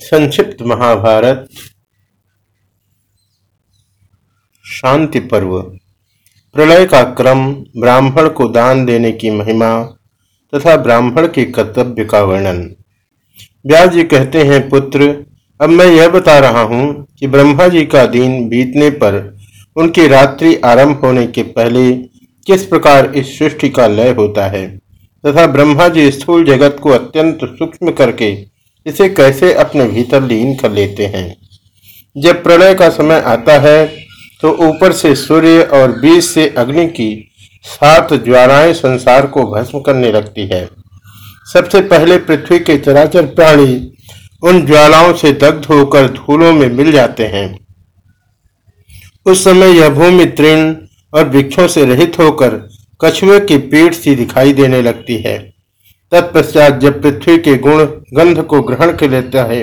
संक्षिप्त महाभारत। शांति पर्व। प्रलय का क्रम ब्राह्मण को दान देने की महिमा तथा ब्राह्मण के कर्तव्य का वर्णन। व्यास जी कहते हैं, पुत्र, अब मैं यह बता रहा हूँ कि ब्रह्मा जी का दिन बीतने पर उनकी रात्रि आरंभ होने के पहले किस प्रकार इस सृष्टि का लय होता है तथा ब्रह्मा जी स्थूल जगत को अत्यंत सूक्ष्म करके इसे कैसे अपने भीतर लीन कर लेते हैं? जब प्रलय का समय आता है तो ऊपर से सूर्य और बीज से अग्नि की सात ज्वालाएँ संसार को भस्म करने लगती है। सबसे पहले पृथ्वी के चराचर प्राणी उन ज्वालाओं से दग्ध होकर धूलों में मिल जाते हैं। उस समय यह भूमि तृण और वृक्षों से रहित होकर कछुए की पीठ सी दिखाई देने लगती है। तत्पश्चात जब पृथ्वी के गुण गंध को ग्रहण कर लेता है,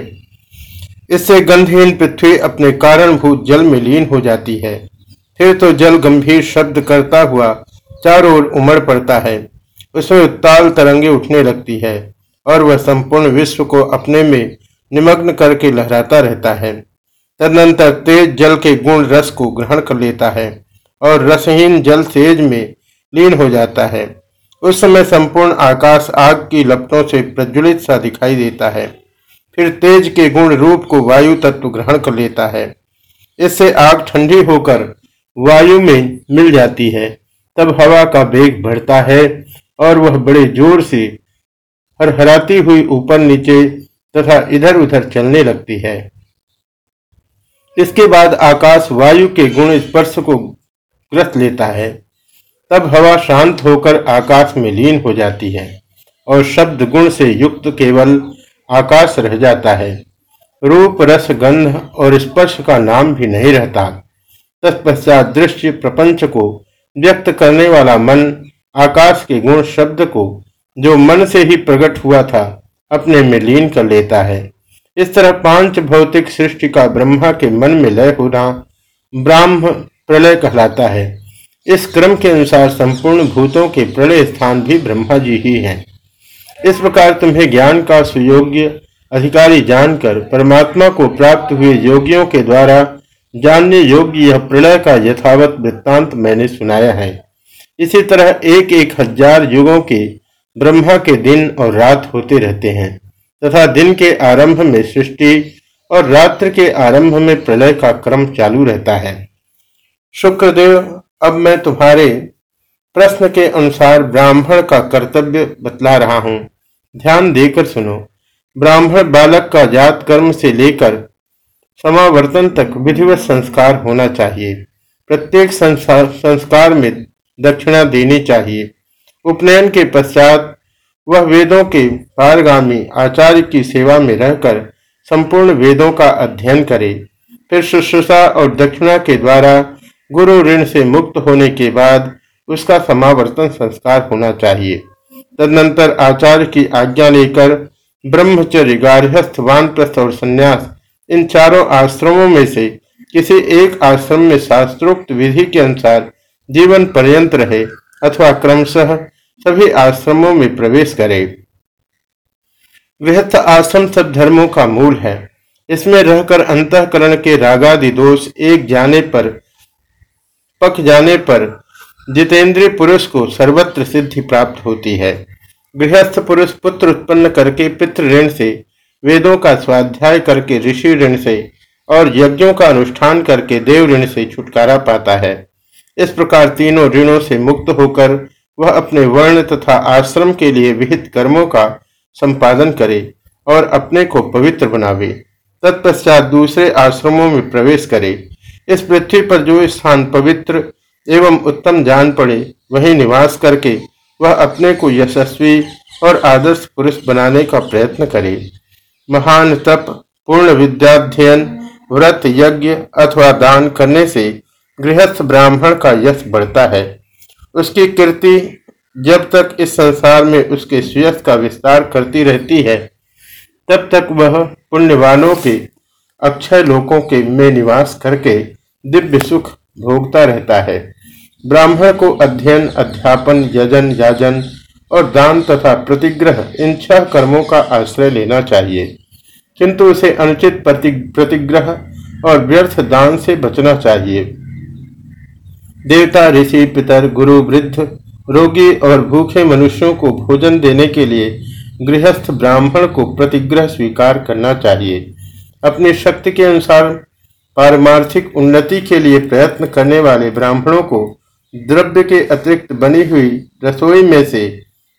इससे गंधहीन पृथ्वी अपने कारणभूत जल में लीन हो जाती है। फिर तो जल गंभीर शब्द करता हुआ चारों ओर उमड़ पड़ता है। उसमें उत्ताल तरंगे उठने लगती है और वह संपूर्ण विश्व को अपने में निमग्न करके लहराता रहता है। तदनंतर तेज जल के गुण रस को ग्रहण कर लेता है और रसहीन जल तेज में लीन हो जाता है। उस समय संपूर्ण आकाश आग की लपटों से प्रज्वलित सा दिखाई देता है। फिर तेज के गुण रूप को वायु तत्व ग्रहण कर लेता है। इससे आग ठंडी होकर वायु में मिल जाती है। तब हवा का वेग बढ़ता है और वह बड़े ज़ोर से हरहराती हुई ऊपर नीचे तथा इधर उधर चलने लगती है। इसके बाद आकाश वायु के गुण स्पर्श को ग्रस्त लेता है। तब हवा शांत होकर आकाश में लीन हो जाती है और शब्द गुण से युक्त केवल आकाश रह जाता है। रूप, रस, गंध और स्पर्श का नाम भी नहीं रहता। तत्पश्चात दृश्य प्रपंच को व्यक्त करने वाला मन आकाश के गुण शब्द को जो मन से ही प्रकट हुआ था, अपने में लीन कर लेता है। इस तरह पाँच भौतिक सृष्टि का ब्रह्मा के मन में लय होना ब्राह्म प्रलय कहलाता है। इस क्रम के अनुसार संपूर्ण भूतों के प्रलय स्थान भी ब्रह्मा जी ही हैं। इस प्रकार तुम्हें ज्ञान का सुयोग्य अधिकारी जानकर परमात्मा को प्राप्त हुए योगियों के द्वारा जानने योग्य यह प्रलय का यथावत वृत्तांत मैंने सुनाया है। इसी तरह एक एक हज़ार युगों के ब्रह्मा के दिन और रात होते रहते हैं, तथा दिन के आरंभ में सृष्टि और रात्र के आरंभ में प्रलय का क्रम चालू रहता है। शुक्रदेव अब मैं तुम्हारे प्रश्न के अनुसार ब्राह्मण का कर्तव्य बतला रहा हूँ। ध्यान देकर सुनो। ब्राह्मण बालक का जात कर्म से लेकर समावर्तन तक विधिवत संस्कार होना चाहिए। प्रत्येक संस्कार में दक्षिणा देनी चाहिए। उपनयन के पश्चात वह वेदों के पारगामी आचार्य की सेवा में रहकर संपूर्ण वेदों का अध्ययन करे। फिर शुश्रूषा और दक्षिणा के द्वारा गुरु ऋण से मुक्त होने के बाद उसका समावर्तन संस्कार होना चाहिए। तदनंतर आचार्य की आज्ञा लेकर ब्रह्मचर्य, गार्हस्थ, वानप्रस्थ और संन्यास, इन चारों आश्रमों में से किसी एक आश्रम में शास्त्रोक्त विधि के अनुसार जीवन पर्यंत रहे अथवा क्रमशः सभी आश्रमों में प्रवेश करे। गृहस्थ आश्रम सब धर्मों का मूल है। इसमें रहकर अंतकरण के रागादि दोष एक जाने पर पक जाने पर जितेंद्रीय पुरुष को सर्वत्र सिद्धि प्राप्त होती है। गृहस्थ पुरुष पुत्र उत्पन्न करके पितृ ऋण से, वेदों का स्वाध्याय करके ऋषि ऋण से और यज्ञों का अनुष्ठान करके देव ऋण से छुटकारा पाता है। इस प्रकार तीनों ऋणों से मुक्त होकर वह अपने वर्ण तथा आश्रम के लिए विहित कर्मों का संपादन करे और अपने को पवित्र बनावे। तत्पश्चात दूसरे आश्रमों में प्रवेश करे। इस पृथ्वी पर जो स्थान पवित्र एवं उत्तम जान पड़े, वही निवास करके वह अपने को यशस्वी और आदर्श पुरुष बनाने का प्रयत्न करे। महान तप, पूर्ण विद्याध्ययन, व्रत यज्ञ अथवा दान करने से गृहस्थ ब्राह्मण का यश बढ़ता है। उसकी कृति जब तक इस संसार में उसके सुयश का विस्तार करती रहती है, तब तक वह पुण्यवानों के अक्षय लोकों के में निवास करके दिव्य सुख भोगता रहता है। ब्राह्मण को अध्ययन, अध्यापन, यजन, याजन और दान तथा प्रतिग्रह इन छह कर्मों का आश्रय लेना चाहिए। किंतु उसे अनुचित प्रतिग्रह और व्यर्थ दान से बचना चाहिए। देवता, ऋषि, पितर, गुरु, वृद्ध, रोगी और भूखे मनुष्यों को भोजन देने के लिए गृहस्थ ब्राह्मण को प्रतिग्रह स्वीकार करना चाहिए। अपनी शक्ति के अनुसार पारमार्थिक उन्नति के लिए प्रयत्न करने वाले ब्राह्मणों को द्रव्य के अतिरिक्त बनी हुई रसोई में से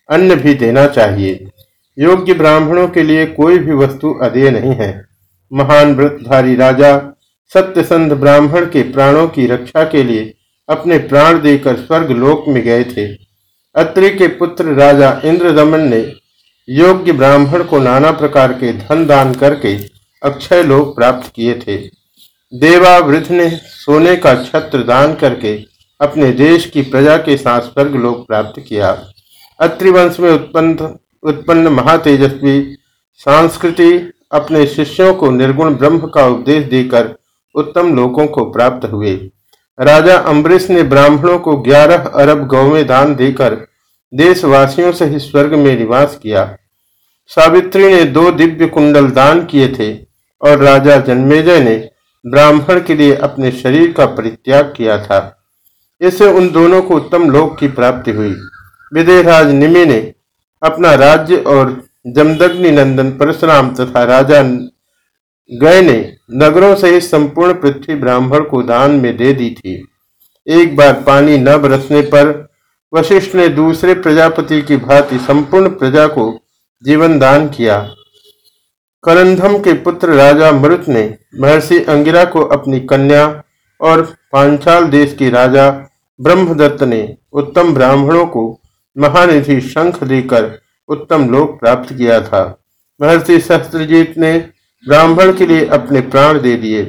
अन्न भी देना चाहिए। योग्य ब्राह्मणों के लिए कोई भी वस्तु अधेय नहीं है। महान व्रतधारी राजा सत्यसंध ब्राह्मण के प्राणों की रक्षा के लिए अपने प्राण देकर स्वर्ग लोक में गए थे। अत्रि के पुत्र राजा इंद्रदमन ने योग्य ब्राह्मण को नाना प्रकार के धन दान करके अक्षय लोक प्राप्त किए थे। देवा वृद्ध ने सोने का छत्र दान करके अपने देश की प्रजा के साथ स्वर्ग लोक प्राप्त किया। अत्रिवंश में उत्पन्न उत्पन्न महातेजस्वी संस्कृति अपने शिष्यों को निर्गुण ब्रह्म का उपदेश देकर उत्तम लोकों को प्राप्त हुए। राजा अम्बरीश ने ब्राह्मणों को ग्यारह अरब गौवें दान देकर देशवासियों से ही स्वर्ग में निवास किया। सावित्री ने दो दिव्य कुंडल दान किए थे। और राजा जन्मेजय ने ब्राह्मण के लिए अपने शरीर का परित्याग किया था। इससे उन दोनों को उत्तम लोक की प्राप्ति हुई। विदेहराज निमि ने अपना राज्य और जमदग्नि नंदन, परशुराम तथा राजा गय ने नगरों से संपूर्ण पृथ्वी ब्राह्मण को दान में दे दी थी। एक बार पानी न बरसने पर वशिष्ठ ने दूसरे प्रजापति की भांति संपूर्ण प्रजा को जीवन दान किया। करंधम के पुत्र राजा मरुत ने महर्षि अंगिरा को अपनी कन्या और पांचाल देश के राजा ब्रह्मदत्त ने उत्तम ब्राह्मणों को महानिधि शंख देकर उत्तम लोक प्राप्त किया था। महर्षि शस्त्रजीत ने ब्राह्मण के लिए अपने प्राण दे दिए।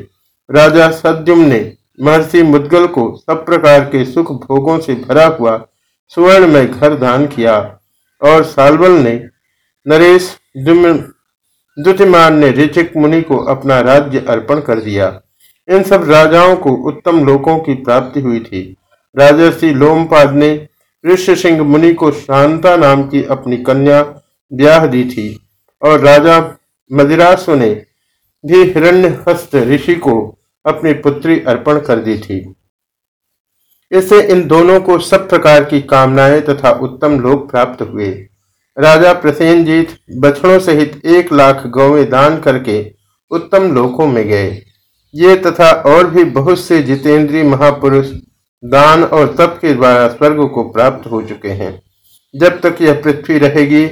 राजा सद्युम ने महर्षि मुद्गल को सब प्रकार के सुख भोगों से भरा हुआ सुवर्ण में घर दान किया और सालवल ने नरेश द्युतिमान ने ऋचिक मुनि को अपना राज्य अर्पण कर दिया। इन सब राजाओं को उत्तम लोकों की प्राप्ति हुई थी। राजर्षि लोमपाद ने ऋषि सिंह मुनि को शांता नाम की अपनी कन्या ब्याह दी थी और राजा मदिरासु ने भी हिरण्य हस्त ऋषि को अपनी पुत्री अर्पण कर दी थी। इससे इन दोनों को सब प्रकार की कामनाएँ तथा उत्तम लोक प्राप्त हुए। राजा प्रसेनजीत बछड़ों सहित एक लाख गौवें दान करके उत्तम लोकों में गए। ये तथा और भी बहुत से जितेंद्रीय महापुरुष दान और तप के द्वारा स्वर्ग को प्राप्त हो चुके हैं। जब तक यह पृथ्वी रहेगी,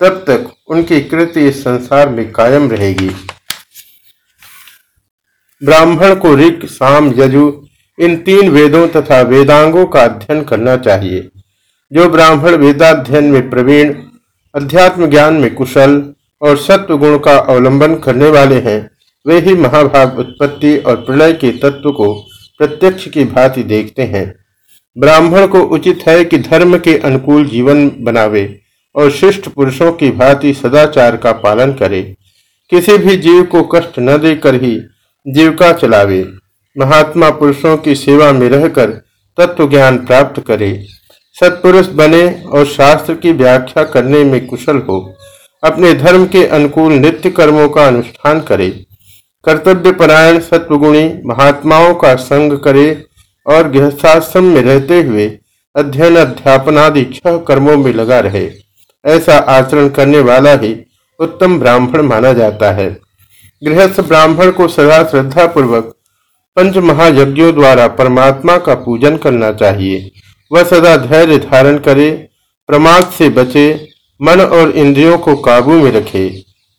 तब तक उनकी कृति इस संसार में कायम रहेगी। ब्राह्मण को ऋक, साम, यजु, इन तीन वेदों तथा वेदांगों का अध्ययन करना चाहिए। जो ब्राह्मण वेदाध्ययन में प्रवीण अध्यात्म ज्ञान में कुशल और सत्व गुण का अवलंबन करने वाले हैं, वे ही महाभाग उत्पत्ति और प्रलय के तत्व को प्रत्यक्ष की भांति देखते हैं। ब्राह्मण को उचित है कि धर्म के अनुकूल जीवन बनावे और शिष्ट पुरुषों की भांति सदाचार का पालन करे। किसी भी जीव को कष्ट न देकर ही जीविका चलावे। महात्मा पुरुषों की सेवा में रहकर तत्व ज्ञान प्राप्त करे। सत्पुरुष बने और शास्त्र की व्याख्या करने में कुशल हो। अपने धर्म के अनुकूल नित्य कर्मों का अनुष्ठान करे। कर्तव्य परायण सत्वगुणी महात्माओं का संग करे और गृहस्थाश्रम में रहते हुए अध्ययन अध्यापन आदि छह कर्मों में लगा रहे। ऐसा आचरण करने वाला ही उत्तम ब्राह्मण माना जाता है। गृहस्थ ब्राह्मण को सदा श्रद्धा पूर्वक पंच महायज्ञों द्वारा परमात्मा का पूजन करना चाहिए। वह सदा धैर्य धारण करे, प्रमाद से बचे, मन और इंद्रियों को काबू में रखे,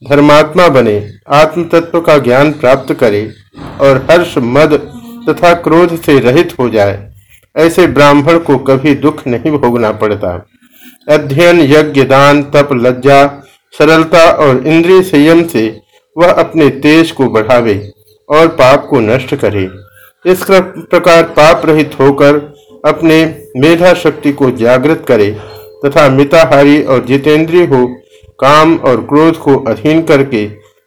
धर्मात्मा बने आत्म तत्व का ज्ञान प्राप्त करे और हर्ष, मद तथा क्रोध से रहित हो जाए। ऐसे ब्राह्मण को कभी दुख नहीं भोगना पड़ता। अध्ययन, यज्ञ, दान, तप, लज्जा, सरलता और इंद्रिय संयम से वह अपने तेज को बढ़ावे और पाप को नष्ट करे। इस प्रकार पाप रहित होकर अपने मेधा शक्ति को जागृत करे तथा मिताहारी और जितेंद्रीय हो, काम और क्रोध को अधीन करके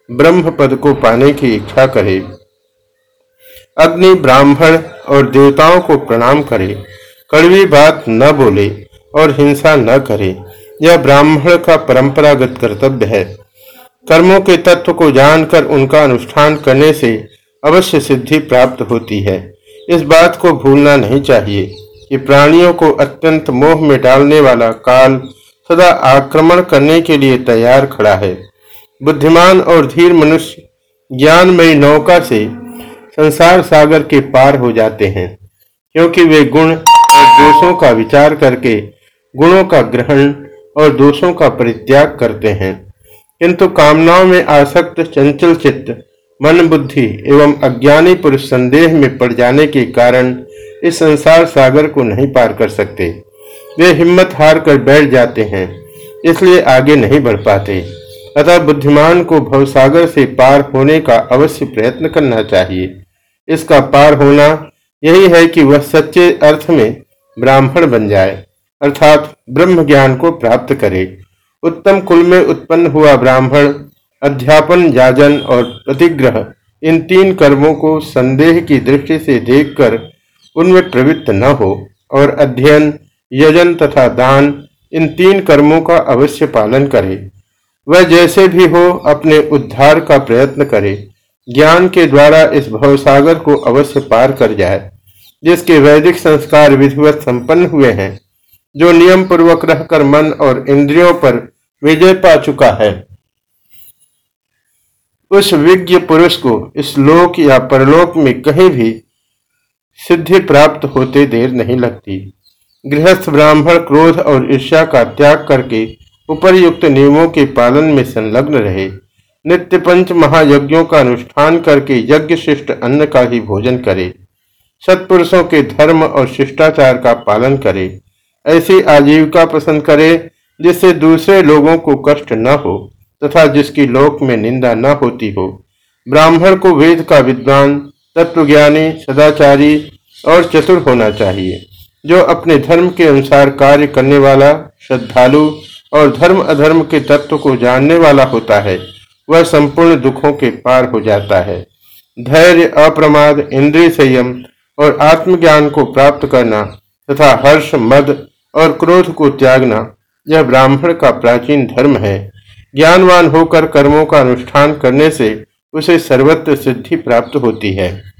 ब्रह्म पद को पाने की इच्छा करे। अग्नि ब्राह्मण और देवताओं को प्रणाम करे, कड़वी बात न बोले और हिंसा न करे, यह ब्राह्मण का परंपरागत कर्तव्य है। कर्मों के तत्व को जानकर उनका अनुष्ठान करने से अवश्य सिद्धि प्राप्त होती है। इस बात को भूलना नहीं चाहिए। कि प्राणियों को अत्यंत मोह में डालने वाला काल सदा आक्रमण करने के लिए तैयार खड़ा है। बुद्धिमान और धीर मनुष्य ज्ञानमयी नौका से संसार सागर के पार हो जाते हैं, क्योंकि वे गुण और दोषों का विचार करके गुणों का ग्रहण और दोषों का परित्याग करते हैं। किंतु कामनाओं में आसक्त चंचल चित्त मन बुद्धि एवं अज्ञानी पुरुष संदेह में पड़ जाने के कारण इस संसार सागर को नहीं पार कर सकते। वे हिम्मत हार कर बैठ जाते हैं, इसलिए आगे नहीं बढ़ पाते। अतः बुद्धिमान को भवसागर से पार होने का अवश्य प्रयत्न करना चाहिए। इसका पार होना यही है कि वह सच्चे अर्थ में ब्राह्मण बन जाए, अर्थात ब्रह्म ज्ञान को प्राप्त करे। उत्तम कुल में उत्पन्न हुआ ब्राह्मण, अध्यापन जाजन और प्रतिग्रह इन तीन कर्मों को संदेह की दृष्टि से देखकर उनमें प्रवृत्त न हो, और अध्ययन, यजन तथा दान, इन तीन कर्मों का अवश्य पालन करे। वह जैसे भी हो, अपने उद्धार का प्रयत्न करे। ज्ञान के द्वारा इस भवसागर को अवश्य पार कर जाए, जिसके वैदिक संस्कार विधिवत संपन्न हुए हैं, जो नियम पूर्वक रहकर मन और इंद्रियों पर विजय पा चुका है। उस विज्ञ पुरुष को इस लोक या परलोक में कहीं भी सिद्धि प्राप्त होते देर नहीं लगती। गृहस्थ ब्राह्मण क्रोध और ईर्ष्या का त्याग करके उपरयुक्त नियमों के पालन में संलग्न रहे। नित्य पंच महायज्ञों का अनुष्ठान करके यज्ञ शिष्ट अन्न का ही भोजन करे। सत्पुरुषों के धर्म और शिष्टाचार का पालन करे। ऐसी आजीविका पसंद करे, जिससे दूसरे लोगों को कष्ट न हो तथा जिसकी लोक में निंदा न होती हो। ब्राह्मण को वेद का विद्वान तत्वज्ञानी, सदाचारी और चतुर होना चाहिए, जो अपने धर्म के अनुसार कार्य करने वाला, श्रद्धालु और धर्म अधर्म के तत्व को जानने वाला होता है, वह संपूर्ण दुखों के पार हो जाता है। धैर्य, अप्रमाद, इंद्रिय संयम और आत्मज्ञान को प्राप्त करना तथा हर्ष, मद और क्रोध को त्यागना, यह ब्राह्मण का प्राचीन धर्म है। ज्ञानवान होकर कर्मों का अनुष्ठान करने से उसे सर्वत्र सिद्धि प्राप्त होती है।